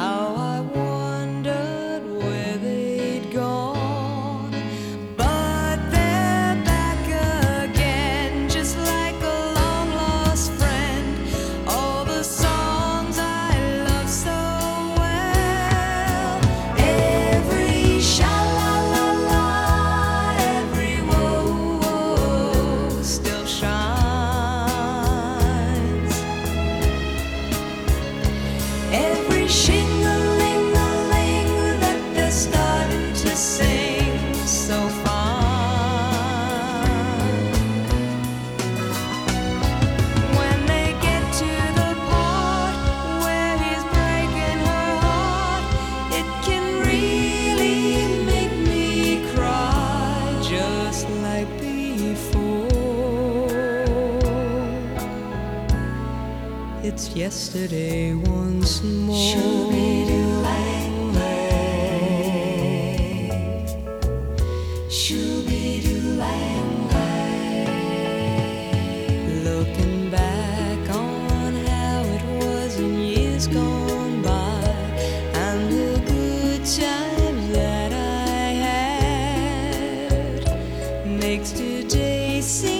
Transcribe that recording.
How like before. It's yesterday once more. Looking back on how it was in years gone. makes today seem